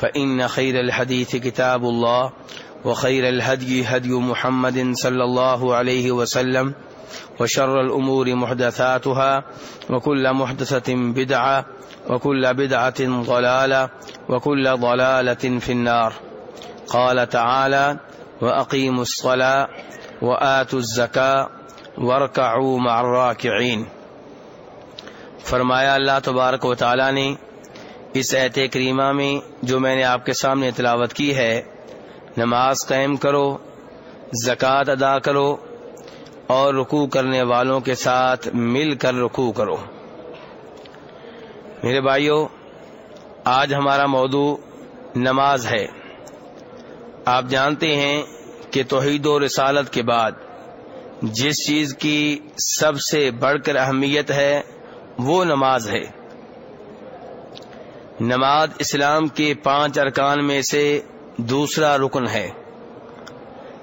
فإن خير الحديث كتاب الله وخير الهدي هدي محمد صلى الله عليه وسلم وشر الأمور محدثاتها وكل محدثة بدعة وكل بدعة ضلالة وكل ضلالة في النار. قال تعالى وأقيموا الصلاة وآتوا الزكاة واركعوا مع الراكعين. فرمایا اللہ تبارک و تعالی نے اس ایت کریمہ میں جو میں نے آپ کے سامنے تلاوت کی ہے، نماز قائم کرو، زکوٰۃ ادا کرو اور رکوع کرنے والوں کے ساتھ مل کر رکوع کرو۔ میرے بھائیوں آج ہمارا موضوع نماز ہے۔ آپ جانتے ہیں کہ توحید و رسالت کے بعد جس چیز کی سب سے بڑھ کر اہمیت ہے وہ نماز ہے۔ نماز اسلام کے پانچ ارکان میں سے دوسرا رکن ہے۔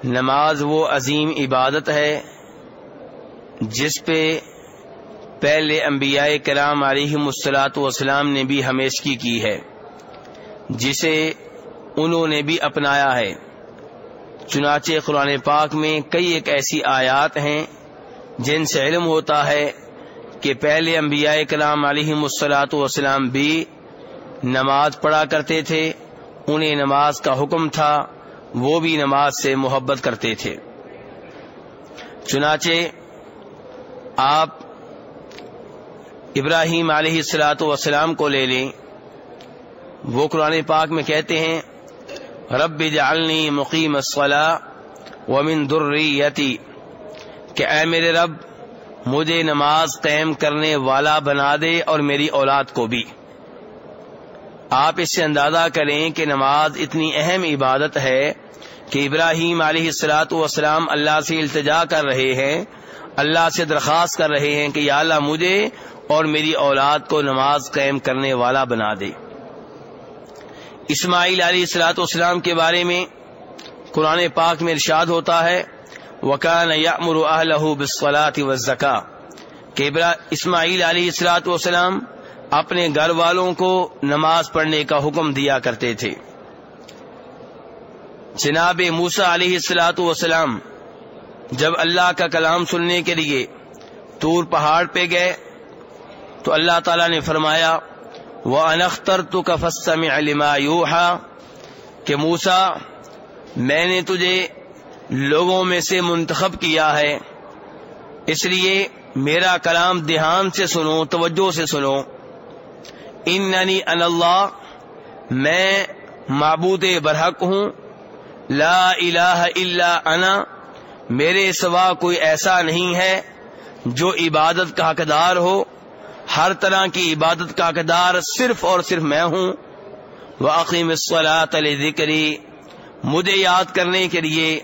نماز وہ عظیم عبادت ہے جس پہ پہلے انبیاء کرام علیہ مسلاط وسلام نے بھی ہمیشگی کی ہے، جسے انہوں نے بھی اپنایا ہے۔ چنانچہ قرآن پاک میں کئی ایک ایسی آیات ہیں جن سے علم ہوتا ہے کہ پہلے انبیاء کلام علیہ مسلاط وسلام بھی نماز پڑھا کرتے تھے، انہیں نماز کا حکم تھا، وہ بھی نماز سے محبت کرتے تھے۔ چنانچہ آپ ابراہیم علیہ السلاۃ وسلام کو لے لیں۔ وہ قرآن پاک میں کہتے ہیں، رب جعلنی مقیم الصلاة ومن درریتی کہ اے میرے رب، مجھے نماز قائم کرنے والا بنا دے اور میری اولاد کو بھی۔ آپ اس سے اندازہ کریں کہ نماز اتنی اہم عبادت ہے کہ ابراہیم علیہ السلاۃ والسلام اللہ سے التجا کر رہے ہیں، اللہ سے درخواست کر رہے ہیں کہ یا اللہ مجھے اور میری اولاد کو نماز قائم کرنے والا بنا دے۔ اسماعیل علیہ السلاۃ والسلام کے بارے میں قرآن پاک میں ارشاد ہوتا ہے وکان یامر اہلہ بسلاط و کہ اسماعیل علیہ السلاۃ والسلام اپنے گھر والوں کو نماز پڑھنے کا حکم دیا کرتے تھے۔ جناب موسا علیہ السلاۃ والسلام جب اللہ کا کلام سننے کے لیے تور پہاڑ پہ گئے، تو اللہ تعالی نے فرمایا وہ انختر تو کا فسم علما کہ موسا میں نے تجھے لوگوں میں سے منتخب کیا ہے، اس لیے میرا کلام دھیان سے سنو، توجہ سے سنو۔ اننی ان اللہ میں معبود برحق ہوں، لا الہ الا انا میرے سوا کوئی ایسا نہیں ہے جو عبادت کا حقدار ہو، ہر طرح کی عبادت کا حقدار صرف اور صرف میں ہوں۔ وہ عقیم ذکری مجھے یاد کرنے کے لیے،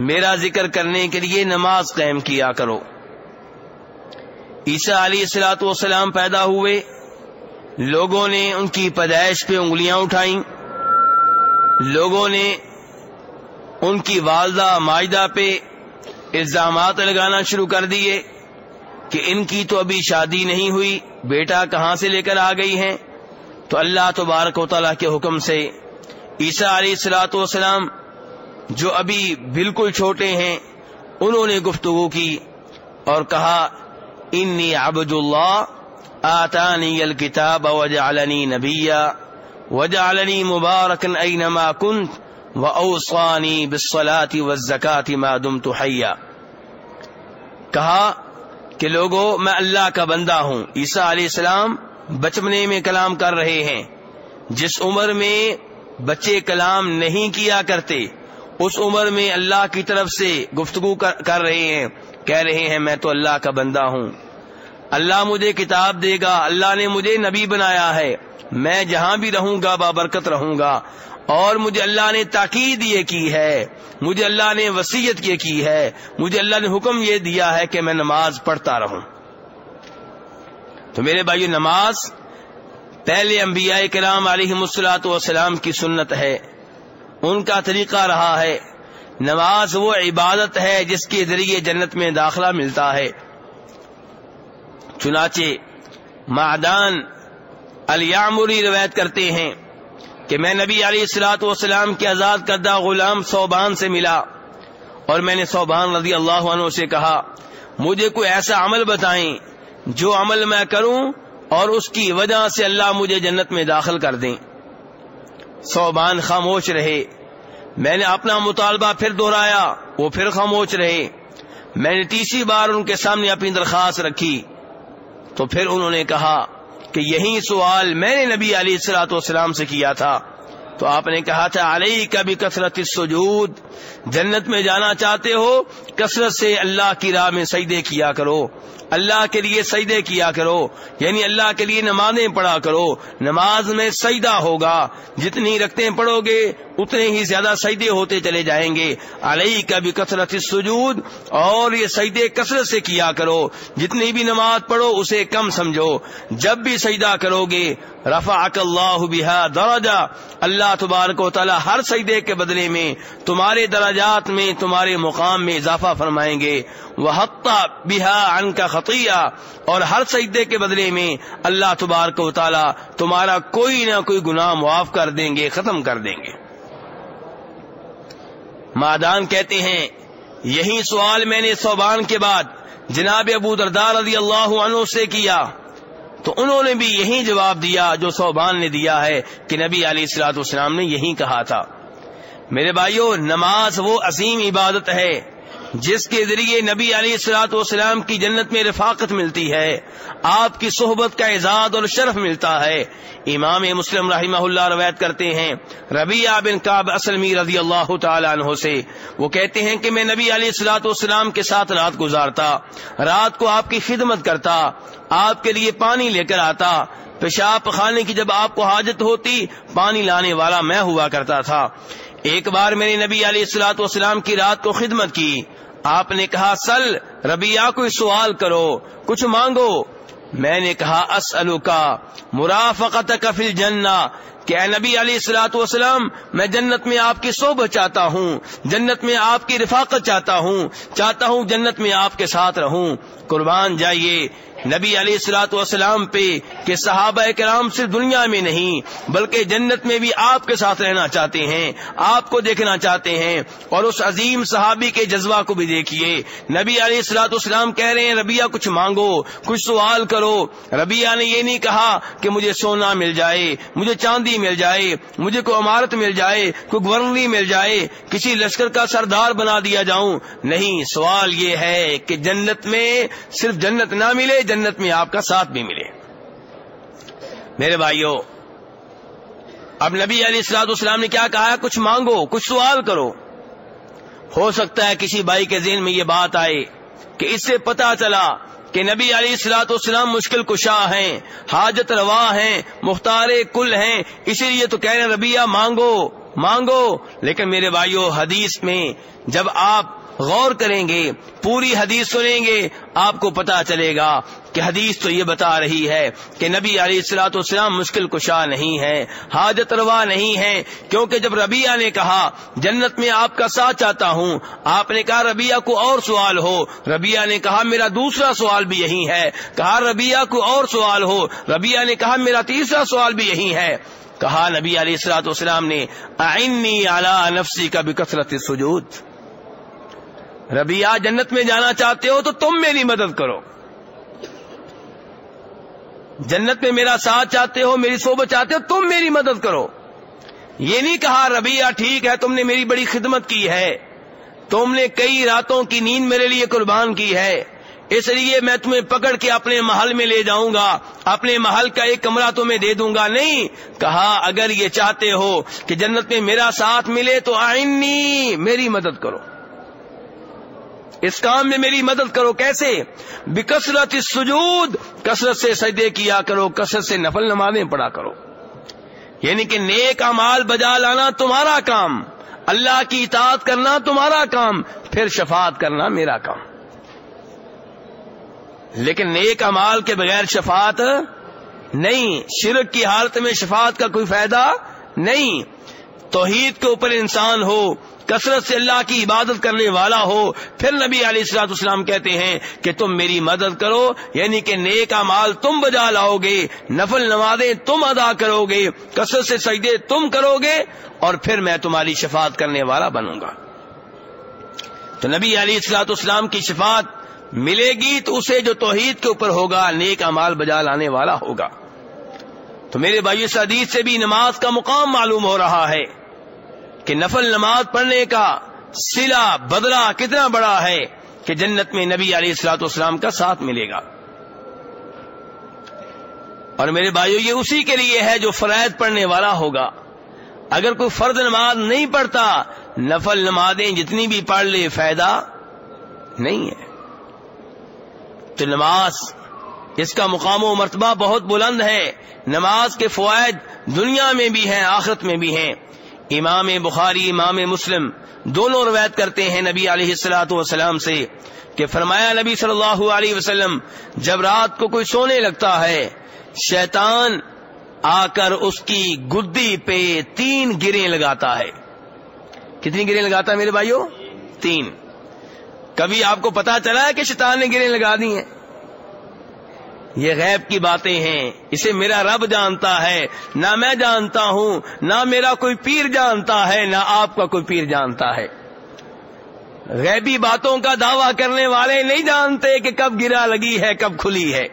میرا ذکر کرنے کے لیے نماز قائم کیا کرو۔ عیسیٰ علی السلاۃ والسلام پیدا ہوئے۔ لوگوں نے ان کی پیدائش پہ انگلیاں اٹھائیں۔ لوگوں نے ان کی والدہ معاہدہ پہ الزامات لگانا شروع کر دیے کہ ان کی تو ابھی شادی نہیں ہوئی، بیٹا کہاں سے لے کر آ گئی ہیں؟ تو اللہ تبارک و تعالیٰ کے حکم سے عیسیٰ علیہ السلاۃ والسلام جو ابھی بالکل چھوٹے ہیں، انہوں نے گفتگو کی اور کہا، انی عبد اللہ آتانی الکتاب وجعلنی نبیا وجعلنی مبارکن اینما کنت و اوسانی بسلاتی و زکاتی مادم تو کہا کہ لوگو، میں اللہ کا بندہ ہوں۔ عیسیٰ علیہ السلام بچپنے میں کلام کر رہے ہیں۔ جس عمر میں بچے کلام نہیں کیا کرتے، اس عمر میں اللہ کی طرف سے گفتگو کر رہے ہیں۔ کہہ رہے ہیں، میں تو اللہ کا بندہ ہوں۔ اللہ مجھے کتاب دے گا، اللہ نے مجھے نبی بنایا ہے۔ میں جہاں بھی رہوں گا، بابرکت رہوں گا۔ اور مجھے اللہ نے تاکید یہ کی ہے، مجھے اللہ نے وسیعت یہ کی ہے۔ مجھے اللہ نے حکم یہ دیا ہے کہ میں نماز پڑھتا رہوں۔ تو میرے بھائی نماز پہلے انبیاء کرام علیہ مسلاط وسلام کی سنت ہے۔ ان کا طریقہ رہا ہے۔ نماز وہ عبادت ہے جس کے ذریعے جنت میں داخلہ ملتا ہے۔ چنانچہ معدان الیامری روایت کرتے ہیں کہ میں نبی علیہ السلاط والسلام کے آزاد کردہ غلام صوبان سے ملا اور میں نے صوبان رضی اللہ عنہ سے کہا، مجھے کوئی ایسا عمل بتائیں جو عمل میں کروں اور اس کی وجہ سے اللہ مجھے جنت میں داخل کر دیں۔ صوبان خاموش رہے۔ میں نے اپنا مطالبہ پھر دہرایا، وہ پھر خاموش رہے۔ میں نے تیسری بار ان کے سامنے اپنی درخواست رکھی۔ تو پھر انہوں نے کہا کہ یہی سوال میں نے نبی علی السلاۃ والسلام سے کیا تھا۔ تو آپ نے کہا تھا علیہ کا بھی کثرت سجود جنت میں جانا چاہتے ہو، کثرت سے اللہ کی راہ میں سجدے کیا کرو۔ اللہ کے لیے سجدے کیا کرو یعنی اللہ کے لیے نمازیں پڑھا کرو۔ نماز میں سجدہ ہوگا، جتنی رکھتے پڑھو گے، اتنے ہی زیادہ سجدے ہوتے چلے جائیں گے۔ علیہ کا بھی کثرت سجود اور یہ سجدے کثرت سے کیا کرو۔ جتنی بھی نماز پڑھو، اسے کم سمجھو۔ جب بھی سجدہ کرو گے رفا اللہ بہا درجہ، اللہ تبارک و تعالی ہر سجدے کے بدلے میں تمہارے درجات میں تمہارے مقام میں اضافہ فرمائیں گے۔ وہ بہا ان کا خطیہ اور ہر سجدے کے بدلے میں اللہ تبارک و تعالی تمہارا کوئی نہ کوئی گناہ معاف کر دیں گے، ختم کر دیں گے۔ مادان کہتے ہیں، یہی سوال میں نے صوبان کے بعد جناب ابو دردار رضی اللہ عنہ سے کیا۔ تو انہوں نے بھی یہی جواب دیا جو صوبان نے دیا ہے کہ نبی علیہ السلاط اسلام نے یہی کہا تھا۔ میرے بھائیوں نماز وہ عظیم عبادت ہے جس کے ذریعے نبی علی السلاط والسلام کی جنت میں رفاقت ملتی ہے، آپ کی صحبت کا اعزاز اور شرف ملتا ہے۔ امام مسلم رحمہ اللہ روایت کرتے ہیں ربیع بن کاب اسلمی رضی اللہ تعالیٰ عنہ سے۔ وہ کہتے ہیں کہ میں نبی علی السلاط والسلام کے ساتھ رات گزارتا، رات کو آپ کی خدمت کرتا، آپ کے لیے پانی لے کر آتا۔ پیشاب پخانے کی جب آپ کو حاجت ہوتی، پانی لانے والا میں ہوا کرتا تھا۔ ایک بار میں نے نبی علیہ السلاط والسلام کی رات کو خدمت کی۔ آپ نے کہا، سل ربیہ کوئی سوال کرو، کچھ مانگو؟ میں نے کہا اسلو کا مرافقت کفل جنہ کہ اے نبی علیہ السلاۃ والسلام، میں جنت میں آپ کی صحبت چاہتا ہوں، جنت میں آپ کی رفاقت چاہتا ہوں چاہتا ہوں جنت میں آپ کے ساتھ رہوں۔ قربان جائیے نبی علیہ السلاۃ والسلام پہ کہ صحابہ کرام صرف دنیا میں نہیں بلکہ جنت میں بھی آپ کے ساتھ رہنا چاہتے ہیں، آپ کو دیکھنا چاہتے ہیں۔ اور اس عظیم صحابی کے جذبہ کو بھی دیکھیے۔ نبی علیہ السلاۃ والسلام کہہ رہے ہیں ربیہ کچھ مانگو، کچھ سوال کرو۔ ربیہ نے یہ نہیں کہا کہ مجھے سونا مل جائے، مجھے چاندی مل جائے، مجھے کوئی عمارت مل جائے، کوئی گورنری مل جائے، کسی لشکر کا سردار بنا دیا جاؤں۔ نہیں، سوال یہ ہے کہ جنت میں صرف جنت نہ ملے جنت میں آپ کا ساتھ بھی ملے۔ میرے بھائیوں اب نبی علی السلاط اسلام نے کیا کہا؟ کچھ مانگو، کچھ سوال کرو۔ ہو سکتا ہے کسی بھائی کے ذہن میں یہ بات آئے کہ اس سے پتا چلا کہ نبی علی السلاط اسلام مشکل کشا ہیں، حاجت روا ہیں، مختار کل ہیں، اسی لیے تو کہہ رہے ربیہ مانگو مانگو۔ لیکن میرے بھائیوں حدیث میں جب آپ غور کریں گے، پوری حدیث سنیں گے، آپ کو پتا چلے گا کہ حدیث تو یہ بتا رہی ہے کہ نبی علی السلاط اسلام مشکل کشا نہیں ہے حاجت روا نہیں ہے کیونکہ جب ربیہ نے کہا، جنت میں آپ کا ساتھ چاہتا ہوں، آپ نے کہا ربیہ کو اور سوال ہو ربیہ نے کہا میرا دوسرا سوال بھی یہی ہے، کہا ربیہ کو اور سوال ہو ربیہ نے کہا میرا تیسرا سوال بھی یہی ہے۔ کہا نبی علیہ السلاط اسلام نے آئنی اعلی نفسی کا بھی کثرت سجود ربیہ جنت میں جانا چاہتے ہو تو تم میری مدد کرو۔ جنت میں میرا ساتھ چاہتے ہو، میری صحبت چاہتے ہو، تم میری مدد کرو۔ یہ نہیں کہا ربیہ ٹھیک ہے، تم نے میری بڑی خدمت کی ہے۔ تم نے کئی راتوں کی نیند میرے لیے قربان کی ہے۔ اس لیے میں تمہیں پکڑ کے اپنے محل میں لے جاؤں گا۔ اپنے محل کا ایک کمرہ تمہیں دے دوں گا۔ نہیں، کہا، اگر یہ چاہتے ہو کہ جنت میں میرا ساتھ ملے تو آئنی میری مدد کرو۔ اس کام میں میری مدد کرو کیسے؟ بکثرت سجود کثرت سے سجدے کیا کرو، کثرت سے نفل نمازیں پڑھا کرو۔ یعنی کہ نیک امال بجا لانا تمہارا کام، اللہ کی اطاعت کرنا تمہارا کام، پھر شفاعت کرنا میرا کام۔ لیکن نیک امال کے بغیر شفاعت نہیں، شرک کی حالت میں شفاعت کا کوئی فائدہ نہیں۔ توحید کے اوپر انسان ہو کثرت سے اللہ کی عبادت کرنے والا ہو۔ پھر نبی علیہ السلاط اسلام کہتے ہیں کہ تم میری مدد کرو یعنی کہ نیک مال تم بجا لاؤ گے، نفل نمازیں تم ادا کرو گے، کثرت سے سجدے تم کرو گے، اور پھر میں تمہاری شفاعت کرنے والا بنوں گا۔ تو نبی علی السلاط اسلام کی شفاعت ملے گی تو اسے جو توحید کے اوپر ہوگا، نیک امال بجا لانے والا ہوگا۔ تو میرے بھائی حدیث سے بھی نماز کا مقام معلوم ہو رہا ہے۔ کہ نفل نماز پڑھنے کا سلا بدلا کتنا بڑا ہے کہ جنت میں نبی علیہ السلاط اسلام کا ساتھ ملے گا۔ اور میرے بھائیو، یہ اسی کے لیے ہے جو فرائض پڑھنے والا ہوگا۔ اگر کوئی فرد نماز نہیں پڑھتا، نفل نمازیں جتنی بھی پڑھ لے، فائدہ نہیں ہے۔ تو نماز، اس کا مقام و مرتبہ بہت بلند ہے۔ نماز کے فوائد دنیا میں بھی ہیں، آخرت میں بھی ہیں۔ امام بخاری، امام مسلم دونوں روایت کرتے ہیں نبی علیہ السلاۃ والسلام سے کہ فرمایا نبی صلی اللہ علیہ وسلم، جب رات کو کوئی سونے لگتا ہے، شیطان آ کر اس کی گدی پہ تین گریں لگاتا ہے۔ کتنی گریں لگاتا ہے میرے بھائیوں تین۔ کبھی آپ کو پتا چلا ہے کہ شیطان نے گریں لگا دی ہیں؟ یہ غیب کی باتیں ہیں، اسے میرا رب جانتا ہے، نہ میں جانتا ہوں، نہ میرا کوئی پیر جانتا ہے، نہ آپ کا کوئی پیر جانتا ہے۔ غیبی باتوں کا دعویٰ کرنے والے نہیں جانتے کہ کب گرا لگی ہے، کب کھلی ہے۔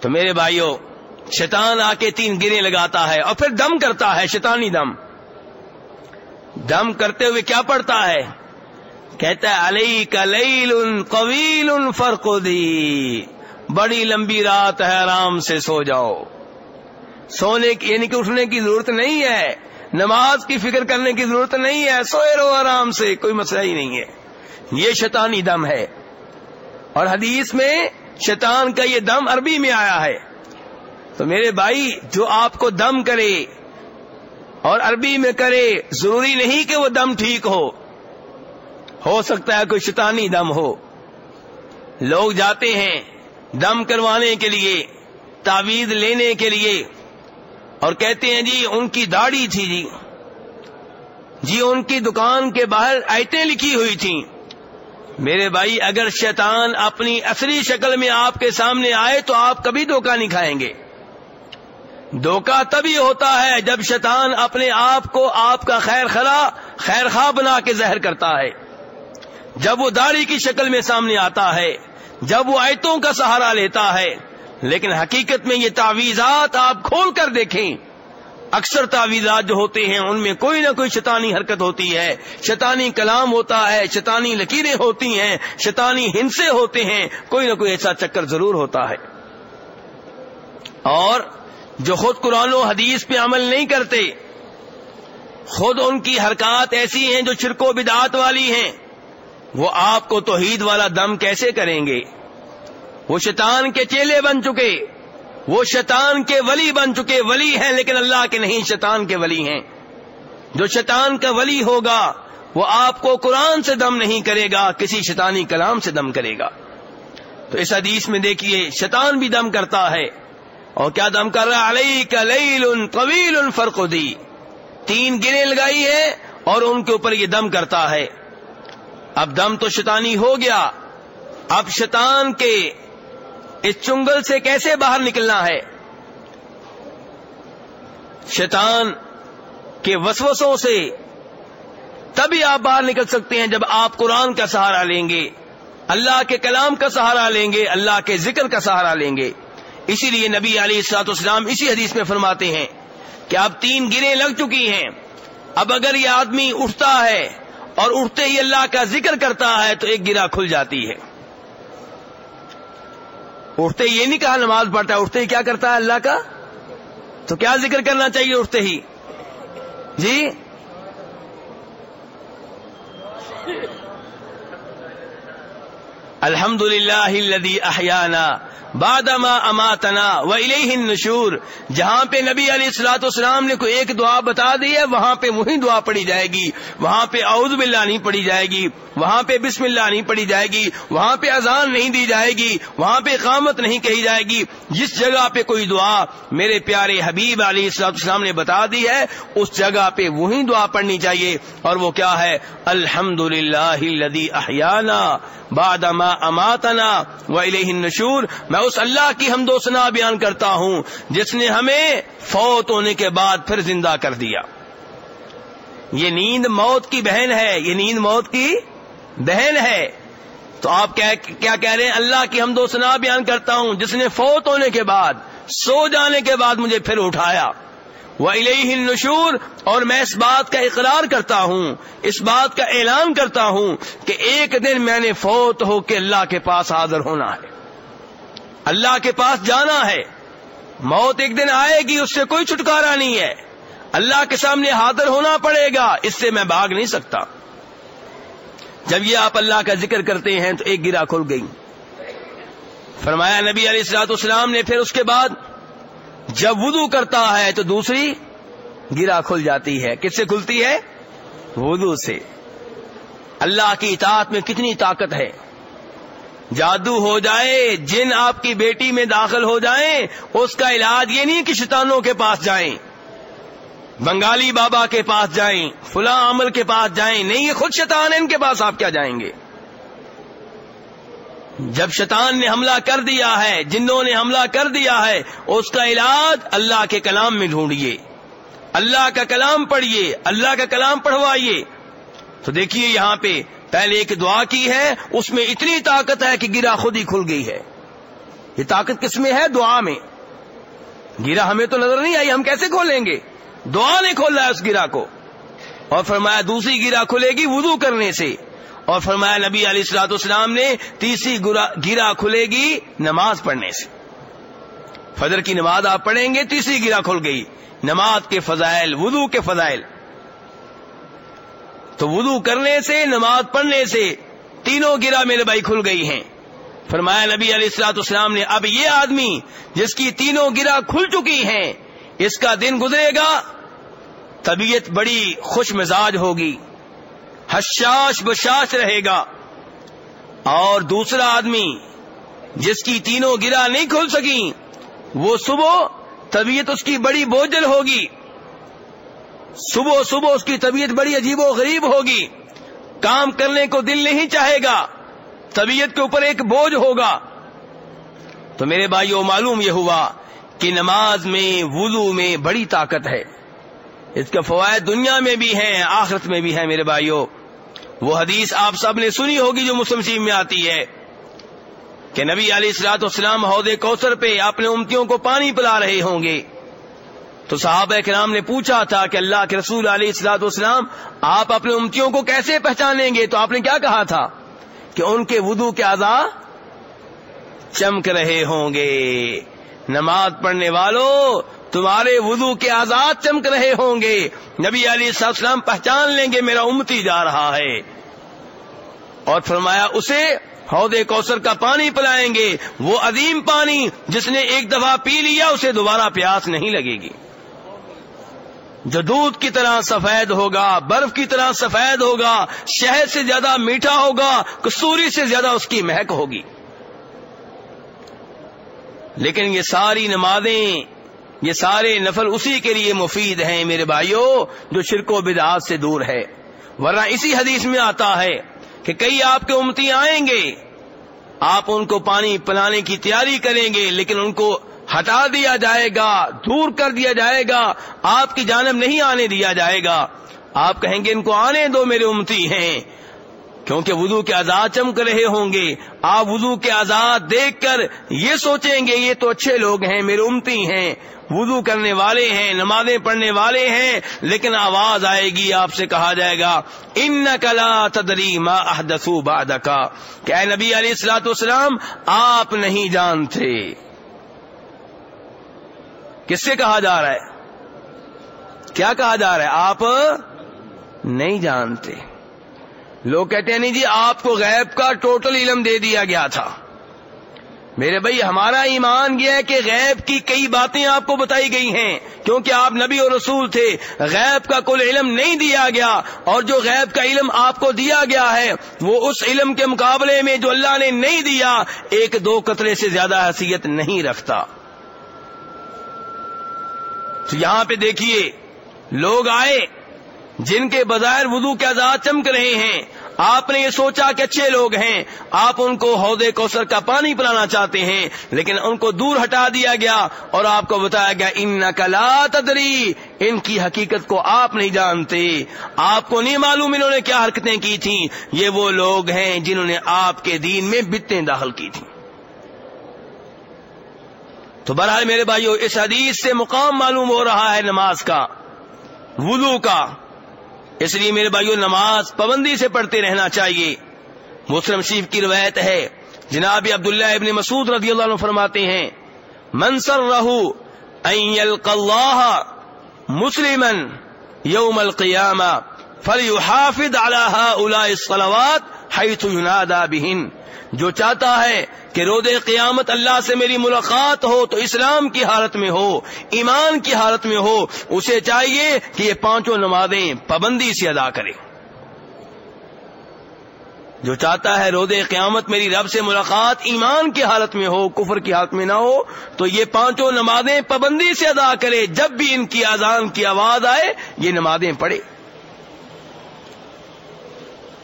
تو میرے بھائیوں شیطان آ کے تین گرے لگاتا ہے اور پھر دم کرتا ہے، شیطانی دم۔ دم کرتے ہوئے کیا پڑتا ہے؟ کہتا ہے علی کا ان قویل فرق دی بڑی لمبی رات ہے، آرام سے سو جاؤ۔ سونے کی یعنی کہ اٹھنے کی ضرورت نہیں ہے۔ نماز کی فکر کرنے کی ضرورت نہیں ہے۔ سوئے رہو آرام سے، کوئی مسئلہ ہی نہیں ہے۔ یہ شیطانی دم ہے۔ اور حدیث میں شیطان کا یہ دم عربی میں آیا ہے۔ تو میرے بھائی، جو آپ کو دم کرے اور عربی میں کرے، ضروری نہیں کہ وہ دم ٹھیک ہو۔ ہو سکتا ہے کوئی شیطانی دم ہو۔ لوگ جاتے ہیں دم کروانے کے لیے، تعویذ لینے کے لیے۔ اور کہتے ہیں جی ان کی داڑھی تھی جی۔ جی ان کی دکان کے باہر آئٹیں لکھی ہوئی تھیں۔ میرے بھائی، اگر شیطان اپنی اصلی شکل میں آپ کے سامنے آئے تو آپ کبھی دھوکہ نہیں کھائیں گے۔ دھوکہ تبھی ہوتا ہے جب شیطان اپنے آپ کو آپ کا خیر خلا، خیر خواہ بنا کے زہر کرتا ہے۔ جب وہ داڑھی کی شکل میں سامنے آتا ہے، جب وہ آیتوں کا سہارا لیتا ہے، لیکن حقیقت میں یہ تعویذات آپ کھول کر دیکھیں۔ اکثر تعویذات جو ہوتے ہیں، ان میں کوئی نہ کوئی شیطانی حرکت ہوتی ہے۔ شیطانی کلام ہوتا ہے، شیطانی لکیریں ہوتی ہیں، شیطانی ہنسے ہوتے ہیں۔ کوئی نہ کوئی ایسا چکر ضرور ہوتا ہے۔ اور جو خود قرآن و حدیث پہ عمل نہیں کرتے، خود ان کی حرکات ایسی ہیں جو چرکو بدعات والی ہیں۔ وہ آپ کو توحید والا دم کیسے کریں گے؟ وہ شیطان کے چیلے بن چکے، وہ شیطان کے ولی بن چکے، ولی ہیں، لیکن اللہ کے نہیں، شیطان کے ولی ہیں۔ جو شیطان کا ولی ہوگا، وہ آپ کو قرآن سے دم نہیں کرے گا، کسی شیطانی کلام سے دم کرے گا۔ تو اس حدیث میں دیکھیے، شیطان بھی دم کرتا ہے۔ اور کیا دم کر رہا علی کا طویل فرق دی تین گریں لگائی ہے اور ان کے اوپر یہ دم کرتا ہے۔ اب دم تو شیطانی ہو گیا۔ اب شیطان کے اس چنگل سے کیسے باہر نکلنا ہے؟ شیطان کے وسوسوں سے تبھی آپ باہر نکل سکتے ہیں جب آپ قرآن کا سہارا لیں گے۔ اللہ کے کلام کا سہارا لیں گے، اللہ کے ذکر کا سہارا لیں گے۔ اسی لیے نبی علی السلاط اسلام اسی حدیث میں فرماتے ہیں کہ اب تین گریں لگ چکی ہیں۔ اب اگر یہ آدمی اٹھتا ہے اور اٹھتے ہی اللہ کا ذکر کرتا ہے تو ایک گرا کھل جاتی ہے۔ اٹھتے ہی یہ نہیں کہا نماز پڑھتا ہے، اٹھتے ہی کیا کرتا ہے اللہ کا؟ تو کیا ذکر کرنا چاہیے اٹھتے ہی؟ جی؟ الحمد للہ احیانا بادما اماتنا و النشور، جہاں پہ نبی علیہ السلاۃ والسلام نے کوئی ایک دعا بتا دی ہے، وہاں پہ وہی دعا پڑی جائے گی۔ وہاں پہ اعوذ باللہ نہیں پڑی جائے گی۔ وہاں پہ بسم اللہ نہیں پڑی جائے گی۔ وہاں پہ اذان نہیں دی جائے گی۔ وہاں پہ قامت نہیں کہی جائے گی۔ جس جگہ پہ کوئی دعا میرے پیارے حبیب علیہ السلاط اسلام نے بتا دی ہے، اس جگہ پہ وہی دعا پڑھنی چاہیے۔ اور وہ کیا ہے؟ الحمد للہ احیانا بعد ما اماتنا و النشور۔ میں اس اللہ کی ہم سنا بیان کرتا ہوں، جس نے ہمیں فوت ہونے کے بعد پھر زندہ کر دیا۔ یہ نیند موت کی بہن ہے، یہ نیند موت کی بہن ہے۔ تو آپ کیا کہہ رہے ہیں؟ اللہ کی ہم سنا بیان کرتا ہوں، جس نے فوت ہونے کے بعد، سو جانے کے بعد مجھے پھر اٹھایا۔ وہ الہ نشور اور میں اس بات کا اقرار کرتا ہوں، اس بات کا اعلان کرتا ہوں کہ ایک دن میں نے فوت ہو کے اللہ کے پاس حاضر ہونا ہے۔ اللہ کے پاس جانا ہے۔ موت ایک دن آئے گی، اس سے کوئی چھٹکارا نہیں ہے۔ اللہ کے سامنے حاضر ہونا پڑے گا، اس سے میں بھاگ نہیں سکتا۔ جب یہ آپ اللہ کا ذکر کرتے ہیں تو ایک گرا کھل گئی۔ فرمایا، نبی علیہ السلاط اسلام نے پھر اس کے بعد جب وضو کرتا ہے تو دوسری گرا کھل جاتی ہے۔ کس سے کھلتی ہے؟ وضو سے۔ اللہ کی اطاعت میں کتنی طاقت ہے۔ جادو ہو جائے، جن آپ کی بیٹی میں داخل ہو جائیں، اس کا علاج یہ نہیں کہ شیطانوں کے پاس جائیں، بنگالی بابا کے پاس جائیں، فلاں عمل کے پاس جائیں، نہیں، یہ خود شیطان ہے ان کے پاس آپ کیا جائیں گے؟ جب شیطان نے حملہ کر دیا ہے، جنوں نے حملہ کر دیا ہے، اس کا علاج اللہ کے کلام میں ڈھونڈیے، اللہ کا کلام پڑھیے، اللہ کا کلام پڑھوائیے۔ تو دیکھیے یہاں پہ پہلے ایک دعا کی ہے، اس میں اتنی طاقت ہے کہ گرا خود ہی کھل گئی ہے۔ یہ طاقت کس میں ہے؟ دعا میں۔ گرا ہمیں تو نظر نہیں آئی، ہم کیسے کھولیں گے؟ دعا نے کھولا ہے اس گرا کو۔ اور فرمایا، دوسری گرا کھلے گی وضو کرنے سے۔ اور فرمایا، نبی علیہ السلاط اسلام نے تیسری گرا کھلے گی نماز پڑھنے سے۔ فجر کی نماز آپ پڑھیں گے، تیسری گرا کھل گئی۔ نماز کے فضائل، وضو کے فضائل۔ تو وضو کرنے سے، نماز پڑھنے سے تینوں گرا میرے بھائی کھل گئی ہیں۔ فرمایا نبی علیہ السلاط اسلام نے، اب یہ آدمی جس کی تینوں گرا کھل چکی ہیں، اس کا دن گزرے گا، طبیعت بڑی خوش مزاج ہوگی، حشاش بشاش رہے گا۔ اور دوسرا آدمی جس کی تینوں گرا نہیں کھل سکی وہ صبح طبیعت اس کی بڑی بوجھل ہوگی۔ صبح صبح اس کی طبیعت بڑی عجیب و غریب ہوگی۔ کام کرنے کو دل نہیں چاہے گا۔ طبیعت کے اوپر ایک بوجھ ہوگا۔ تو میرے بھائیوں معلوم یہ ہوا کہ نماز میں، وضو میں بڑی طاقت ہے۔ اس کے فوائد دنیا میں بھی ہیں، آخرت میں بھی ہیں میرے بھائیوں وہ حدیث آپ سب نے سنی ہوگی جو مسلم شیب میں آتی ہے کہ نبی علیہ السلاط والسلام عہد کوثر پہ اپنے امتیوں کو پانی پلا رہے ہوں گے۔ تو صحابہ کرام نے پوچھا تھا کہ اللہ کے رسول علیہ السلاط والسلام آپ اپنے امتیوں کو کیسے پہچانیں گے؟ تو آپ نے کیا کہا تھا؟ کہ ان کے وضو کے اعضا چمک رہے ہوں گے۔ نماز پڑھنے والوں، تمہارے وضو کے آزاد چمک رہے ہوں گے۔ نبی علی السلام پہچان لیں گے، میرا امتی جا رہا ہے۔ اور فرمایا، اسے ہودے کوثر کا پانی پلائیں گے۔ وہ عظیم پانی جس نے ایک دفعہ پی لیا، اسے دوبارہ پیاس نہیں لگے گی۔ جو دودھ کی طرح سفید ہوگا، برف کی طرح سفید ہوگا، شہد سے زیادہ میٹھا ہوگا، کسوری سے زیادہ اس کی مہک ہوگی۔ لیکن یہ ساری نمازیں، یہ سارے نفل اسی کے لیے مفید ہیں میرے بھائیوں جو شرک و بدعات سے دور ہے۔ ورنہ اسی حدیث میں آتا ہے کہ کئی آپ کے امتی آئیں گے، آپ ان کو پانی پلانے کی تیاری کریں گے، لیکن ان کو ہٹا دیا جائے گا، دور کر دیا جائے گا، آپ کی جانب نہیں آنے دیا جائے گا۔ آپ کہیں گے ان کو آنے دو میرے امتی ہیں۔ کیونکہ وضو کے آزاد چمک رہے ہوں گے۔ آپ وضو کے آزاد دیکھ کر یہ سوچیں گے، یہ تو اچھے لوگ ہیں، میرے امتی ہیں۔ وضو کرنے والے ہیں، نمازیں پڑھنے والے ہیں، لیکن آواز آئے گی، آپ سے کہا جائے گا ان کلا تدری ما احدثو کا کہ اے نبی علیہ السلاۃ والسلام، آپ نہیں جانتے۔ کس سے کہا جا رہا ہے؟ کیا کہا جا رہا ہے؟ آپ نہیں جانتے۔ لوگ کہتے ہیں نہیں جی آپ کو غیب کا ٹوٹل علم دے دیا گیا تھا۔ میرے بھائی، ہمارا ایمان یہ ہے کہ غیب کی کئی باتیں آپ کو بتائی گئی ہیں۔ کیونکہ آپ نبی اور رسول تھے، غیب کا کل علم نہیں دیا گیا۔ اور جو غیب کا علم آپ کو دیا گیا ہے، وہ اس علم کے مقابلے میں جو اللہ نے نہیں دیا، ایک دو قطرے سے زیادہ حیثیت نہیں رکھتا۔ تو یہاں پہ دیکھیے، لوگ آئے، جن کے بظاہر وضو کے آزاد چمک رہے ہیں۔ آپ نے یہ سوچا کہ اچھے لوگ ہیں، آپ ان کو عہدے کوثر کا پانی پلانا چاہتے ہیں، لیکن ان کو دور ہٹا دیا گیا اور آپ کو بتایا گیا ان نقلا تدری، ان کی حقیقت کو آپ نہیں جانتے۔ آپ کو نہیں معلوم انہوں نے کیا حرکتیں کی تھیں۔ یہ وہ لوگ ہیں جنہوں نے آپ کے دین میں بتیں داخل کی تھیں۔ تو بہرحال میرے بھائیو، اس حدیث سے مقام معلوم ہو رہا ہے نماز کا، وضو کا۔ اس لیے میرے بھائیو، نماز پابندی سے پڑھتے رہنا چاہیے۔ مسلم شریف کی روایت ہے، جناب عبداللہ ابن مسعود رضی اللہ عنہ فرماتے ہیں منصر رہو اللہ مسلم یوم القیامہ فلیحافظ علی هؤلاء الصلوات حیث ينادى بهن جو چاہتا ہے کہ رود قیامت اللہ سے میری ملاقات ہو تو اسلام کی حالت میں ہو، ایمان کی حالت میں ہو، اسے چاہیے کہ یہ پانچوں نمازیں پابندی سے ادا کرے۔ جو چاہتا ہے رود قیامت میری رب سے ملاقات ایمان کی حالت میں ہو، کفر کی حالت میں نہ ہو، تو یہ پانچوں نمازیں پابندی سے ادا کرے۔ جب بھی ان کی آزان کی آواز آئے، یہ نمازیں پڑھے۔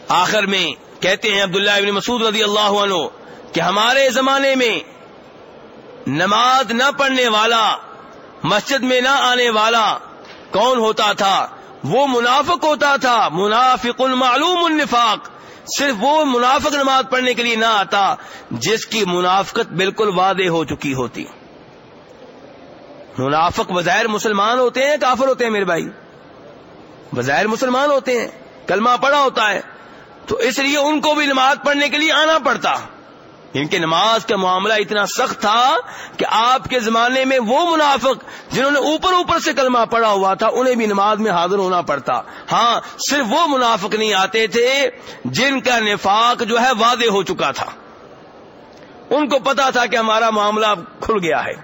آخر میں کہتے ہیں عبداللہ ابن مسعود رضی اللہ عنہ کہ ہمارے زمانے میں نماز نہ پڑھنے والا، مسجد میں نہ آنے والا کون ہوتا تھا؟ وہ منافق ہوتا تھا، منافق المعلوم النفاق۔ صرف وہ منافق نماز پڑھنے کے لیے نہ آتا جس کی منافقت بالکل واضح ہو چکی ہوتی۔ منافق بظاہر مسلمان ہوتے ہیں، کافر ہوتے ہیں میرے بھائی۔ بظاہر مسلمان ہوتے ہیں، کلمہ پڑا ہوتا ہے۔ تو اس لیے ان کو بھی نماز پڑھنے کے لیے آنا پڑتا۔ ان کے نماز کا معاملہ اتنا سخت تھا کہ آپ کے زمانے میں وہ منافق جنہوں نے اوپر اوپر سے کلمہ پڑا ہوا تھا، انہیں بھی نماز میں حاضر ہونا پڑتا۔ ہاں صرف وہ منافق نہیں آتے تھے جن کا نفاق جو ہے واضح ہو چکا تھا۔ ان کو پتا تھا کہ ہمارا معاملہ کھل گیا ہے۔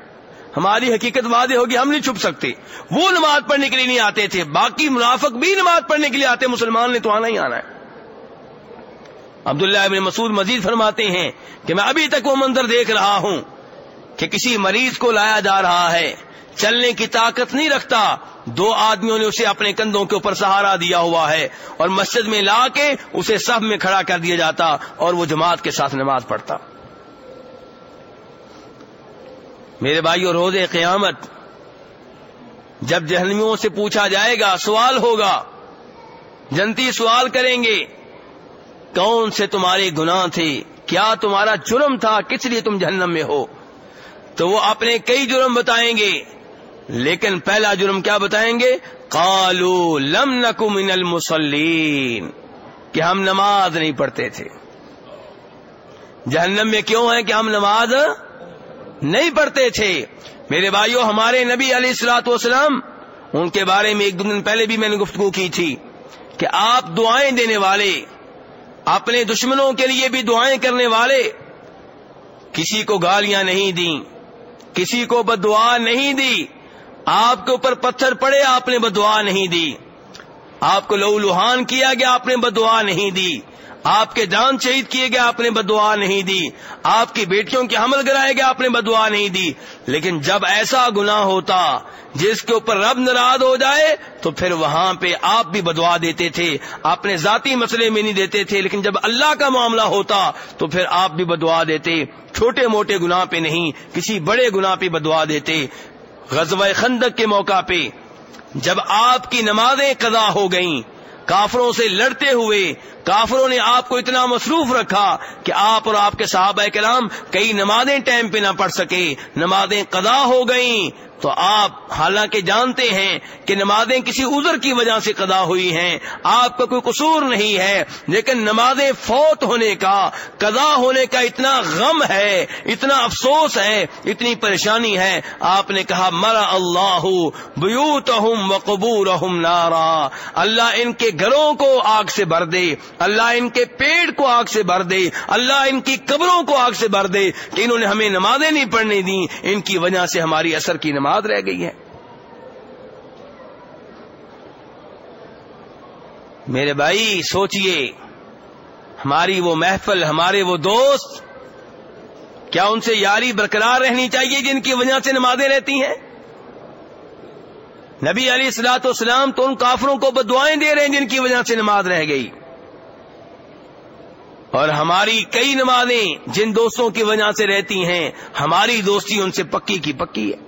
ہماری حقیقت واضح ہوگی، ہم نہیں چھپ سکتے۔ وہ نماز پڑھنے کے لیے نہیں آتے تھے، باقی منافق بھی نماز پڑھنے کے لیے آتے، مسلمان نے تو آنا ہی آنا ہے۔ عبداللہ ابن مسعود مزید فرماتے ہیں کہ میں ابھی تک وہ منظر دیکھ رہا ہوں کہ کسی مریض کو لایا جا رہا ہے، چلنے کی طاقت نہیں رکھتا، دو آدمیوں نے اسے اپنے کندھوں کے اوپر سہارا دیا ہوا ہے اور مسجد میں لا کے اسے سب میں کھڑا کر دیا جاتا اور وہ جماعت کے ساتھ نماز پڑھتا۔ میرے بھائی اور روز قیامت جب جہنمیوں سے پوچھا جائے گا، سوال ہوگا، جنتی سوال کریں گے۔ کون سے تمہارے گناہ تھے؟ کیا تمہارا جرم تھا؟ کس لیے تم جہنم میں ہو؟ تو وہ اپنے کئی جرم بتائیں گے۔ لیکن پہلا جرم کیا بتائیں گے؟ کالو لم نکو من المسلین کہ ہم نماز نہیں پڑھتے تھے۔ جہنم میں کیوں ہے کہ ہم نماز نہیں پڑھتے تھے؟ میرے بھائیوں ہمارے نبی علیہ السلاط وسلام ان کے بارے میں ایک دو دن پہلے بھی میں نے گفتگو کی تھی کہ آپ دعائیں دینے والے اپنے دشمنوں کے لیے بھی دعائیں کرنے والے کسی کو گالیاں نہیں دیں، کسی کو بدعا نہیں دی۔ آپ کے اوپر پتھر پڑے، آپ نے بدعا نہیں دی۔ آپ کو لہو لوہان کیا گیا، آپ نے بدعا نہیں دی۔ آپ کے جان شہید کیے گئے، آپ نے بدعا نہیں دی۔ آپ کی بیٹیوں کے حمل کرائے گئے، آپ نے بدعا نہیں دی۔ لیکن جب ایسا گنا ہوتا، جس کے اوپر رب ناراض ہو جائے، تو پھر وہاں پہ آپ بھی بدعا دیتے تھے۔ اپنے ذاتی مسئلے میں نہیں دیتے تھے، لیکن جب اللہ کا معاملہ ہوتا، تو پھر آپ بھی بدعا دیتے۔ چھوٹے موٹے گناہ پہ نہیں، کسی بڑے گناہ پہ بدعا دیتے۔ غزوہ خندق کے موقع پہ جب آپ کی نمازیں قضا ہو گئیں کافروں سے لڑتے ہوئے کافروں نے آپ کو اتنا مصروف رکھا کہ آپ اور آپ کے صحابہ کلام کئی نمازیں ٹائم پہ نہ پڑھ سکے، نمازیں قضا ہو گئیں تو آپ حالانکہ جانتے ہیں کہ نمازیں کسی عذر کی وجہ سے قضا ہوئی ہیں، آپ کا کوئی قصور نہیں ہے، لیکن نمازیں فوت ہونے کا، قضا ہونے کا اتنا غم ہے، اتنا افسوس ہے، اتنی پریشانی ہے۔ آپ نے کہا، مرا اللہ بیوت و نارا۔ اللہ ان کے گھروں کو آگ سے بھر دے، اللہ ان کے پیڑ کو آگ سے بھر دے، اللہ ان کی قبروں کو آگ سے بھر دے کہ انہوں نے ہمیں نمازیں نہیں پڑھنے دی ان کی وجہ سے ہماری اثر کی نماز رہ گئی ہے۔ میرے بھائی، سوچئے، ہماری وہ محفل، ہمارے وہ دوست، کیا ان سے یاری برقرار رہنی چاہیے جن کی وجہ سے نمازیں رہتی ہیں؟ نبی علی السلاط اسلام تو ان کافروں کو بدوائیں دے رہے ہیں جن کی وجہ سے نماز رہ گئی۔ اور ہماری کئی نمازیں جن دوستوں کی وجہ سے رہتی ہیں، ہماری دوستی ان سے پکی کی پکی ہے۔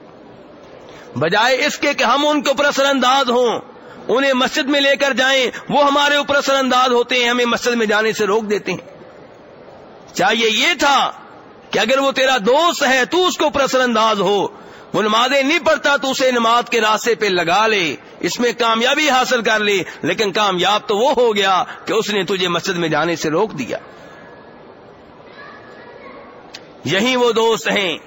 بجائے اس کے کہ ہم ان کے اوپر اثر انداز ہوں۔ انہیں مسجد میں لے کر جائیں، وہ ہمارے اوپر اثر انداز ہوتے ہیں، ہمیں مسجد میں جانے سے روک دیتے ہیں۔ چاہیے یہ تھا کہ اگر وہ تیرا دوست ہے، تو اس کے اوپر اثر انداز ہو۔ وہ نمازیں نہیں پڑھتا، تو اسے نماز کے راستے پہ لگا لے، اس میں کامیابی حاصل کر لے۔ لیکن کامیاب تو وہ ہو گیا کہ اس نے تجھے مسجد میں جانے سے روک دیا۔ یہی وہ دوست ہیں۔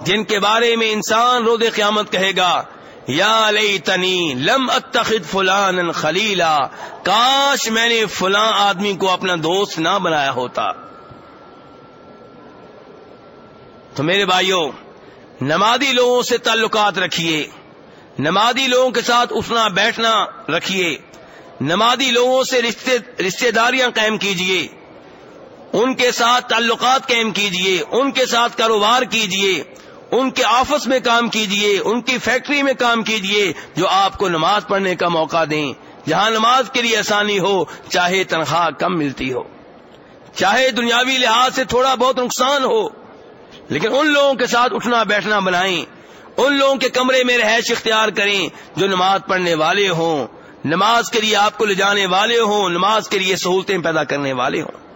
جن کے بارے میں انسان رود قیامت کہے گا، یا لئی تنی لم اتخذ فلان خلیلا، کاش میں نے فلاں آدمی کو اپنا دوست نہ بنایا ہوتا۔ تو میرے بھائیوں، نمازی لوگوں سے تعلقات رکھیے، نمازی لوگوں کے ساتھ اٹھنا بیٹھنا رکھیے، نمازی لوگوں سے رشتے رشتے داریاں قائم کیجیے، ان کے ساتھ تعلقات قائم کیجیے، ان کے ساتھ کاروبار کیجیے۔ ان کے آفس میں کام کیجیے ان کی فیکٹری میں کام کیجیے جو آپ کو نماز پڑھنے کا موقع دیں۔ جہاں نماز کے لیے آسانی ہو، چاہے تنخواہ کم ملتی ہو۔ چاہے دنیاوی لحاظ سے تھوڑا بہت نقصان ہو، لیکن ان لوگوں کے ساتھ اٹھنا بیٹھنا بنائیں۔ ان لوگوں کے کمرے میں رہائش اختیار کریں جو نماز پڑھنے والے ہوں۔ نماز کے لیے آپ کو لے جانے والے ہوں، نماز کے لیے سہولتیں پیدا کرنے والے ہوں۔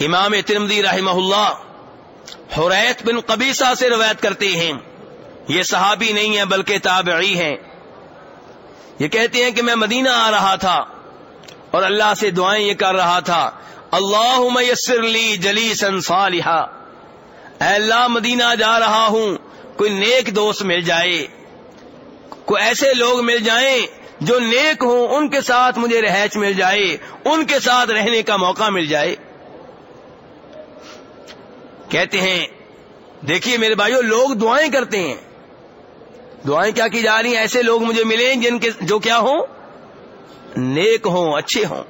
امام ترمدی رحمہ اللہ حریت بن قبیصہ سے روایت کرتے ہیں۔ یہ صحابی نہیں ہے بلکہ تابعی ہیں۔ یہ کہتے ہیں کہ میں مدینہ آ رہا تھا اور اللہ سے دعائیں یہ کر رہا تھا۔ اللہ میسر لی جلی صالحہ اے اللہ، مدینہ جا رہا ہوں۔ کوئی نیک دوست مل جائے۔ کوئی ایسے لوگ مل جائیں جو نیک ہوں، ان کے ساتھ مجھے رہائش مل جائے۔ ان کے ساتھ رہنے کا موقع مل جائے۔ کہتے ہیں، دیکھیے میرے بھائیوں لوگ دعائیں کرتے ہیں۔ دعائیں کیا کی جا رہی ہیں؟ ایسے لوگ مجھے ملیں جن کے جو کیا ہوں؟ نیک ہوں، اچھے ہوں۔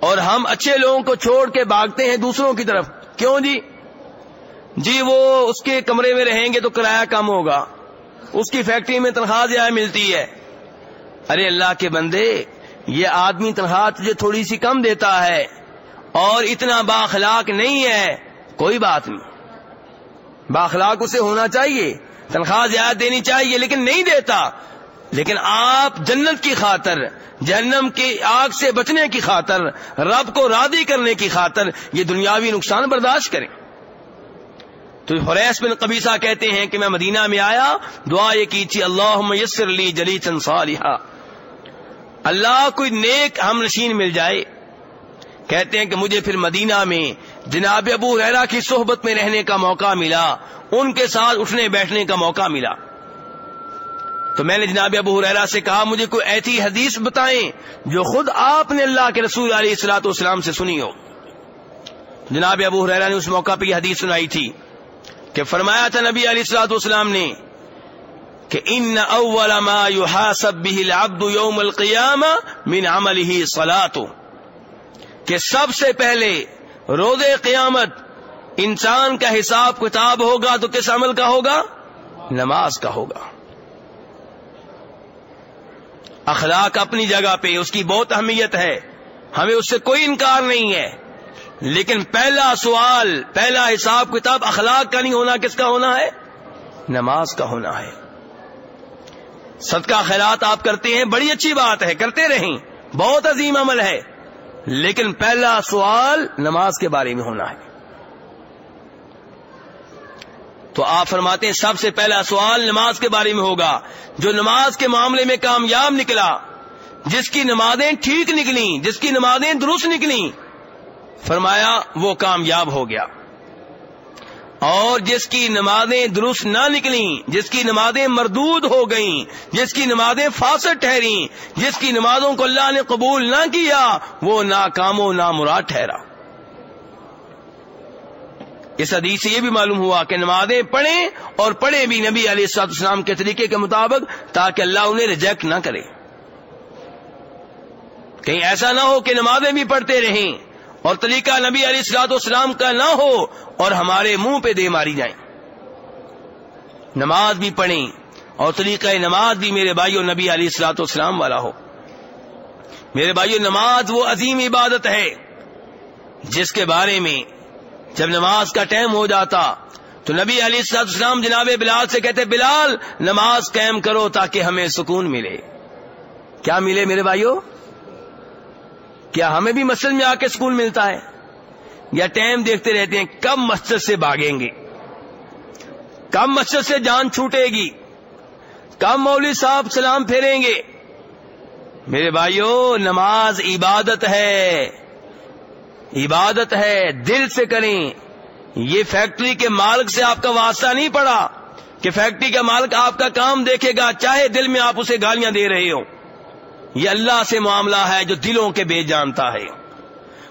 اور ہم اچھے لوگوں کو چھوڑ کے بھاگتے ہیں دوسروں کی طرف۔ کیوں جی؟ جی وہ اس کے کمرے میں رہیں گے تو کرایہ کم ہوگا۔ اس کی فیکٹری میں تنخواہ زیادہ ملتی ہے۔ ارے اللہ کے بندے، یہ آدمی تنخواہ تجھے تھوڑی سی کم دیتا ہے۔ اور اتنا باخلاق نہیں ہے۔ کوئی بات نہیں۔ باخلاق اسے ہونا چاہیے، تنخواہ زیادہ دینی چاہیے، لیکن نہیں دیتا۔ لیکن آپ جنت کی خاطر، جہنم کی آگ سے بچنے کی خاطر، رب کو رادی کرنے کی خاطر یہ دنیاوی نقصان برداشت کریں۔ تو حریس بن قبیصہ کہتے ہیں کہ میں مدینہ میں آیا، دعا یہ کی تھی اللہ میسر لی جلی چنسالحا اللہ کوئی نیک ہم نشین مل جائے۔ کہتے ہیں کہ مجھے پھر مدینہ میں جناب ابو ریرا کی صحبت میں رہنے کا موقع ملا، ان کے ساتھ اٹھنے بیٹھنے کا موقع ملا۔ تو میں نے جناب ابو ریرا سے کہا، مجھے کوئی ایسی حدیث بتائیں جو خود آپ نے اللہ کے رسول علیہ السلاط والسلام سے سنی ہو۔ جناب ابو ریرا نے اس موقع پہ یہ حدیث سنائی تھی کہ فرمایا تھا نبی علیہ السلاط والسلام نے کہ ان اول ما يحاسب به العبد يوم القيامه من عمله صلاته کہ سب سے پہلے روز قیامت انسان کا حساب کتاب ہوگا تو کس عمل کا ہوگا؟ نماز کا ہوگا۔ اخلاق اپنی جگہ پہ، اس کی بہت اہمیت ہے۔ ہمیں اس سے کوئی انکار نہیں ہے۔ لیکن پہلا سوال، پہلا حساب کتاب اخلاق کا نہیں ہونا، کس کا ہونا ہے؟ نماز کا ہونا ہے۔ صدقہ خیرات آپ کرتے ہیں، بڑی اچھی بات ہے، کرتے رہیں۔ بہت عظیم عمل ہے۔ لیکن پہلا سوال نماز کے بارے میں ہونا ہے۔ تو آپ فرماتے ہیں سب سے پہلا سوال نماز کے بارے میں ہوگا۔ جو نماز کے معاملے میں کامیاب نکلا، جس کی نمازیں ٹھیک نکلی جس کی نمازیں درست نکلی فرمایا وہ کامیاب ہو گیا۔ اور جس کی نمازیں درست نہ نکلیں، جس کی نمازیں مردود ہو گئیں، جس کی نمازیں فاسد ٹھہری جس کی نمازوں کو اللہ نے قبول نہ کیا، وہ ناکام و نامراد ٹھہرا۔ اس حدیث سے یہ بھی معلوم ہوا کہ نمازیں پڑھیں اور پڑھیں بھی نبی علیہ السلاط اسلام کے طریقے کے مطابق تاکہ اللہ انہیں ریجیکٹ نہ کرے۔ کہیں ایسا نہ ہو کہ نمازیں بھی پڑھتے رہیں۔ اور طریقہ نبی علیہ السلاط اسلام کا نہ ہو اور ہمارے منہ پہ دے ماری جائیں۔ نماز بھی پڑھیں اور طریقہ نماز بھی میرے بھائیوں نبی علیہ السلاط اسلام والا ہو۔ میرے بھائیوں نماز وہ عظیم عبادت ہے جس کے بارے میں جب نماز کا ٹائم ہو جاتا تو نبی علی السلام جناب بلال سے کہتے، بلال، نماز قائم کرو تاکہ ہمیں سکون ملے۔ کیا ملے میرے بھائیوں کیا ہمیں بھی مسجد میں آ کے سکون ملتا ہے؟ یا ٹائم دیکھتے رہتے ہیں، کب مسجد سے بھاگیں گے؟ کب مسجد سے جان چھوٹے گی؟ کب مولوی صاحب سلام پھیریں گے؟ میرے بھائیوں نماز عبادت ہے۔ عبادت ہے، دل سے کریں۔ یہ فیکٹری کے مالک سے آپ کا واسطہ نہیں پڑا کہ فیکٹری کا مالک آپ کا کام دیکھے گا، چاہے دل میں آپ اسے گالیاں دے رہے ہو یہ اللہ سے معاملہ ہے جو دلوں کے بے جانتا ہے۔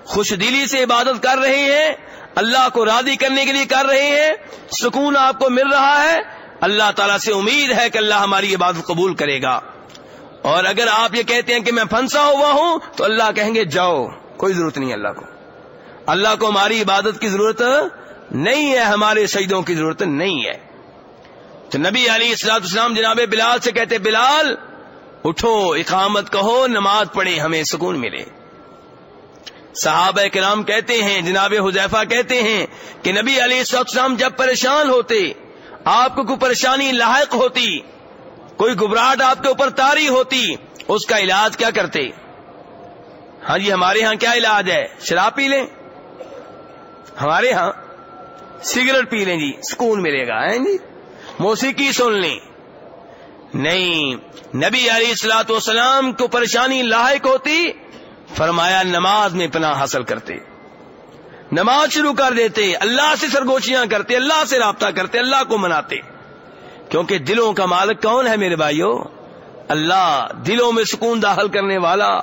خوش دلی سے عبادت کر رہے ہیں، اللہ کو راضی کرنے کے لیے کر رہے ہیں، سکون آپ کو مل رہا ہے۔ اللہ تعالیٰ سے امید ہے کہ اللہ ہماری عبادت قبول کرے گا۔ اور اگر آپ یہ کہتے ہیں کہ میں پھنسا ہوا ہوں، تو اللہ کہیں گے، جاؤ، کوئی ضرورت نہیں اللہ کو۔ اللہ کو ہماری عبادت کی ضرورت نہیں ہے، ہمارے سجدوں کی ضرورت نہیں ہے۔ تو نبی علی السلاط اسلام جناب بلال سے کہتے، بلال اٹھو، اقامت کہو، نماز پڑھے ہمیں سکون ملے۔ صحابہ کرام کہتے ہیں، جناب حذیفہ کہتے ہیں کہ نبی علی السلام جب پریشان ہوتے، آپ کو کوئی پریشانی لاحق ہوتی، کوئی گھبراہٹ آپ کے اوپر تاری ہوتی، اس کا علاج کیا کرتے؟ ہاں جی ہمارے ہاں کیا علاج ہے؟ شراب پی لیں؟ ہمارے ہاں سگریٹ پی لیں جی سکون ملے گا جی؟ موسیقی سن لیں۔ نہیں، نبی علی السلاط والسلام کو پریشانی لاحق ہوتی، فرمایا نماز میں پناہ حاصل کرتے۔ نماز شروع کر دیتے، اللہ سے سرگوشیاں کرتے، اللہ سے رابطہ کرتے، اللہ کو مناتے۔ کیونکہ دلوں کا مالک کون ہے میرے بھائیوں اللہ دلوں میں سکون داخل کرنے والا،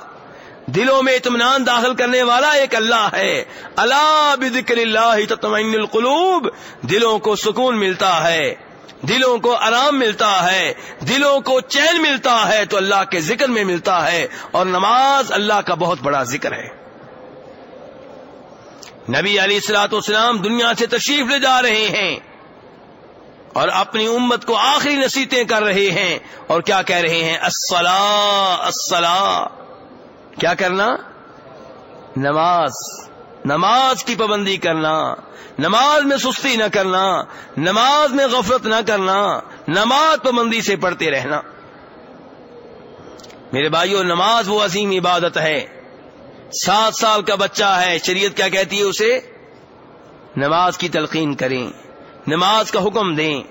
دلوں میں اطمینان داخل کرنے والا ایک اللہ ہے۔ اللہ بذکر اللہ تطمئن القلوب، دلوں کو سکون ملتا ہے۔ دلوں کو آرام ملتا ہے، دلوں کو چین ملتا ہے تو اللہ کے ذکر میں ملتا ہے اور نماز اللہ کا بہت بڑا ذکر ہے۔ نبی علی السلاط اسلام دنیا سے تشریف لے جا رہے ہیں اور اپنی امت کو آخری نصیحتیں کر رہے ہیں اور کیا کہہ رہے ہیں؟ السلام السلام کیا کرنا؟ نماز۔ نماز کی پابندی کرنا، نماز میں سستی نہ کرنا، نماز میں غفلت نہ کرنا، نماز پابندی سے پڑھتے رہنا۔ میرے بھائیوں نماز وہ عظیم عبادت ہے۔ سات سال کا بچہ ہے، شریعت کیا کہتی ہے اسے؟ نماز کی تلقین کریں، نماز کا حکم دیں۔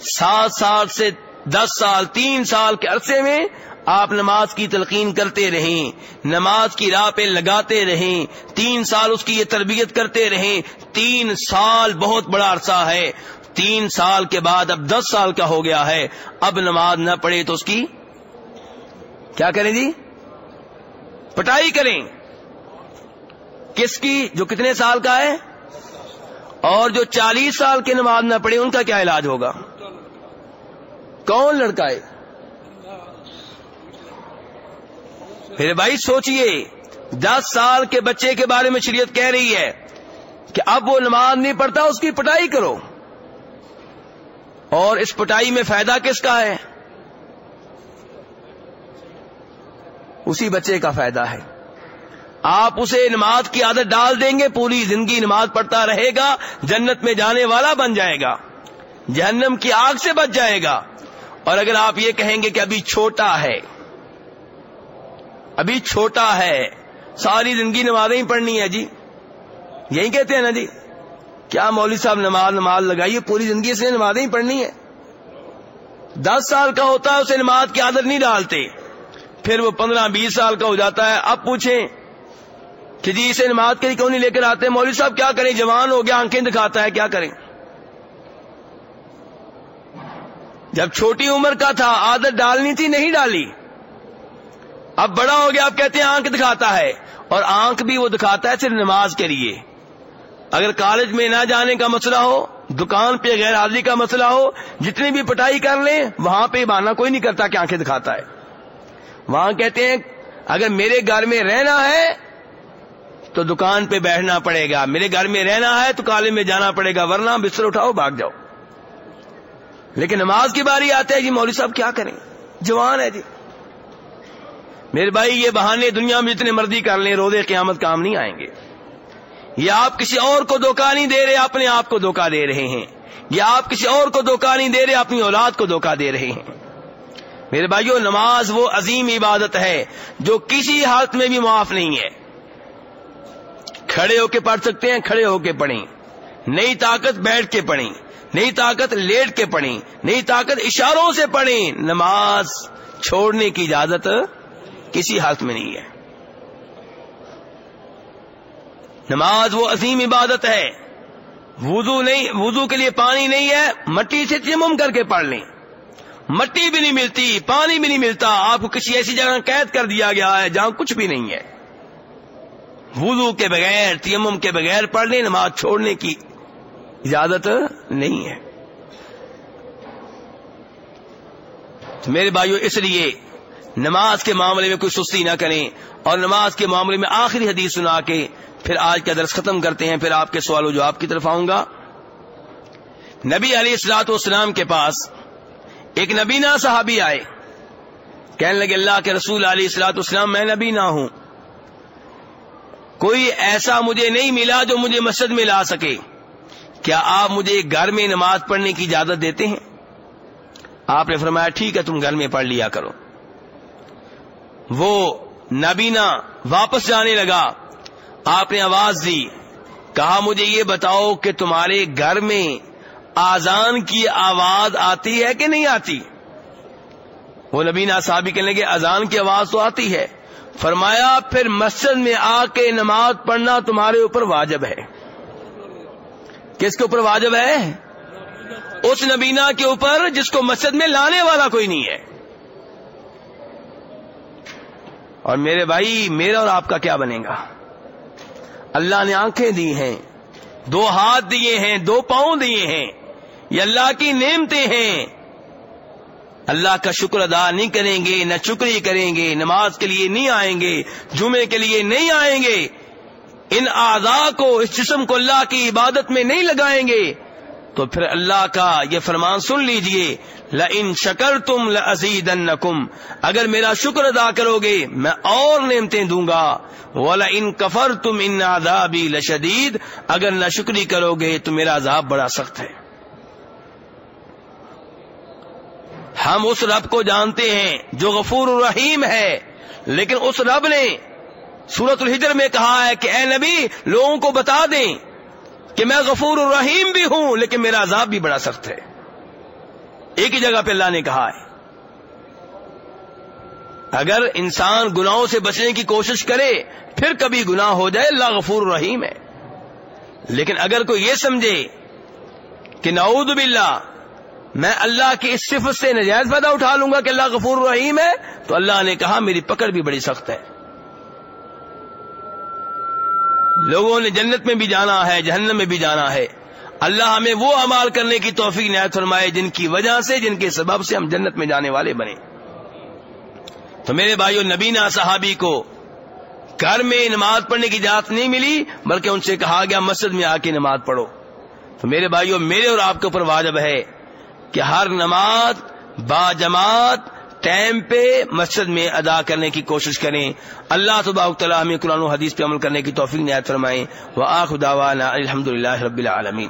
سات سال سے دس سال، تین سال کے عرصے میں آپ نماز کی تلقین کرتے رہیں، نماز کی راہ پہ لگاتے رہیں، تین سال اس کی یہ تربیت کرتے رہیں، تین سال بہت بڑا عرصہ ہے۔ تین سال کے بعد اب دس سال کا ہو گیا ہے۔ اب نماز نہ پڑھے تو اس کی کیا کریں جی؟ پٹائی کریں۔ کس کی؟ جو کتنے سال کا ہے؟ اور جو چالیس سال کے نماز نہ پڑھے، ان کا کیا علاج ہوگا؟ کون لڑکا ہے؟ میرے بھائی سوچئے، دس سال کے بچے کے بارے میں شریعت کہہ رہی ہے کہ اب وہ نماز نہیں پڑھتا، اس کی پٹائی کرو۔ اور اس پٹائی میں فائدہ کس کا ہے؟ اسی بچے کا فائدہ ہے۔ آپ اسے نماز کی عادت ڈال دیں گے، پوری زندگی نماز پڑھتا رہے گا، جنت میں جانے والا بن جائے گا۔ جہنم کی آگ سے بچ جائے گا۔ اور اگر آپ یہ کہیں گے کہ ابھی چھوٹا ہے ابھی چھوٹا ہے، ساری زندگی نمازیں ہی پڑھنی ہے جی۔ یہی کہتے ہیں نا جی کیا مولوی صاحب نماز نماز لگائیے، پوری زندگی سے نمازیں ہی پڑھنی ہے دس سال کا ہوتا ہے، اسے نماز کی عادت نہیں ڈالتے۔ پھر وہ پندرہ بیس سال کا ہو جاتا ہے۔ اب پوچھیں کہ جی اسے نماز کے لیے کیوں نہیں لے کر آتے؟ مولوی صاحب کیا کریں؟ جوان ہو گیا، آنکھیں دکھاتا ہے، کیا کریں؟ جب چھوٹی عمر کا تھا، عادت ڈالنی تھی، نہیں ڈالی۔ اب بڑا ہو گیا، اب کہتے ہیں آنکھ دکھاتا ہے، اور آنکھ بھی وہ دکھاتا ہے صرف نماز کے لیے۔ اگر کالج میں نہ جانے کا مسئلہ ہو، دکان پہ غیر حاضری کا مسئلہ ہو، جتنی بھی پٹائی کر لیں، وہاں پہ بانا کوئی نہیں کرتا کہ آنکھیں دکھاتا ہے۔ وہاں کہتے ہیں، اگر میرے گھر میں رہنا ہے، تو دکان پہ بیٹھنا پڑے گا۔ میرے گھر میں رہنا ہے، تو کالج میں جانا پڑے گا، ورنہ بستر اٹھاؤ، بھاگ جاؤ۔ لیکن نماز کی باری آتے ہیں جی مولوی صاحب کیا کریں؟ جوان ہے جی۔ میرے بھائی، یہ بہانے دنیا میں جتنے مرضی کر لیں، روزے قیامت کام نہیں آئیں گے۔ یا آپ کسی اور کو دھوکہ نہیں دے رہے، اپنے آپ کو دھوکہ دے رہے ہیں۔ یا آپ کسی اور کو دھوکہ نہیں دے رہے، اپنی اولاد کو دھوکہ دے رہے ہیں۔ میرے بھائیو، نماز وہ عظیم عبادت ہے جو کسی حالت میں بھی معاف نہیں ہے۔ کھڑے ہو کے پڑھ سکتے ہیں، کھڑے ہو کے پڑھیں۔ نئی طاقت بیٹھ کے پڑھیں۔ نئی طاقت لیٹ کے پڑھیں۔ نئی طاقت اشاروں سے پڑھیں۔ نماز چھوڑنے کی اجازت کسی حالت میں نہیں ہے۔ نماز وہ عظیم عبادت ہے۔ وضو نہیں، وضو کے لیے پانی نہیں ہے۔ مٹی سے چمم کر کے پڑھ لیں۔ مٹی بھی نہیں ملتی، پانی بھی نہیں ملتا۔ آپ کو کسی ایسی جگہ قید کر دیا گیا ہے جہاں کچھ بھی نہیں ہے۔ وضو کے بغیر، تیمم کے بغیر پڑھ لیں، نماز چھوڑنے کی اجازت نہیں ہے۔ تو میرے بھائیو، اس لیے نماز کے معاملے میں کوئی سستی نہ کریں اور نماز کے معاملے میں آخری حدیث سنا کے پھر آج کا درس ختم کرتے ہیں، پھر آپ کے سوال و جواب کی طرف آؤں گا۔ نبی علی السلاط والسلام کے پاس ایک نبینا صحابی آئے۔ کہنے لگے، اللہ کے رسول علی السلاط اسلام میں نبی نہ ہوں۔ کوئی ایسا مجھے نہیں ملا جو مجھے مسجد میں لا سکے۔ کیا آپ مجھے گھر میں نماز پڑھنے کی اجازت دیتے ہیں؟ آپ نے فرمایا، ٹھیک ہے، تم گھر میں پڑھ لیا کرو۔ وہ نبینا واپس جانے لگا۔ آپ نے آواز دی۔ کہا، مجھے یہ بتاؤ کہ تمہارے گھر میں آزان کی آواز آتی ہے کہ نہیں آتی؟ وہ نبینا صاحب کہنے لگے اذان کی آواز تو آتی ہے۔ فرمایا، پھر مسجد میں آ کے نماز پڑھنا تمہارے اوپر واجب ہے۔ کس کے اوپر واجب ہے؟ اس نبینا کے اوپر، جس کو مسجد میں لانے والا کوئی نہیں ہے۔ اور میرے بھائی، میرا اور آپ کا کیا بنے گا؟ اللہ نے آنکھیں دی ہیں، دو ہاتھ دیے ہیں، دو پاؤں دیے ہیں، یہ اللہ کی نعمتیں ہیں۔ اللہ کا شکر ادا نہیں کریں گے، نہ چکری کریں گے، نماز کے لیے نہیں آئیں گے، جمعے کے لیے نہیں آئیں گے۔ ان اعضا کو، اس جسم کو اللہ کی عبادت میں نہیں لگائیں گے۔ تو پھر اللہ کا یہ فرمان سن لیجیے ل ان شکر تم لزید اگر میرا شکر ادا کرو گے، میں اور نعمتیں دوں گا۔ ولا ان کفر تم ان آدابی لشدید۔ اگر نہ شکری کرو گے تو میرا عذاب بڑا سخت ہے۔ ہم اس رب کو جانتے ہیں جو غفور الرحیم ہے۔ لیکن اس رب نے سورت الحجر میں کہا ہے کہ اے نبی، لوگوں کو بتا دیں۔ کہ میں غفور الرحیم بھی ہوں، لیکن میرا عذاب بھی بڑا سخت ہے۔ ایک ہی جگہ پہ اللہ نے کہا ہے، اگر انسان گناہوں سے بچنے کی کوشش کرے، پھر کبھی گناہ ہو جائے، اللہ غفور الرحیم ہے۔ لیکن اگر کوئی یہ سمجھے کہ نعوذ باللہ، میں اللہ کی اس صفت سے نجائز فائدہ اٹھا لوں گا کہ اللہ غفور الرحیم ہے، تو اللہ نے کہا میری پکڑ بھی بڑی سخت ہے۔ لوگوں نے جنت میں بھی جانا ہے، جہنم میں بھی جانا ہے۔ اللہ ہمیں وہ امال کرنے کی توفیق نہایت فرمائے، جن کی وجہ سے، جن کے سبب سے ہم جنت میں جانے والے بنے۔ تو میرے بھائیو، نبینا صحابی کو گھر میں نماز پڑھنے کی اجازت نہیں ملی، بلکہ ان سے کہا گیا، مسجد میں آ کے نماز پڑھو۔ تو میرے بھائیو، میرے اور آپ کے اوپر واجب ہے کہ ہر نماز با جماعت ٹائم پہ مسجد میں ادا کرنے کی کوشش کریں۔ اللہ تبارک تعالیٰ ہمیں قرآن و حدیث پہ عمل کرنے کی توفیق نہایت فرمائیں وہ آخ داوانا الحمد للہ رب العالمین۔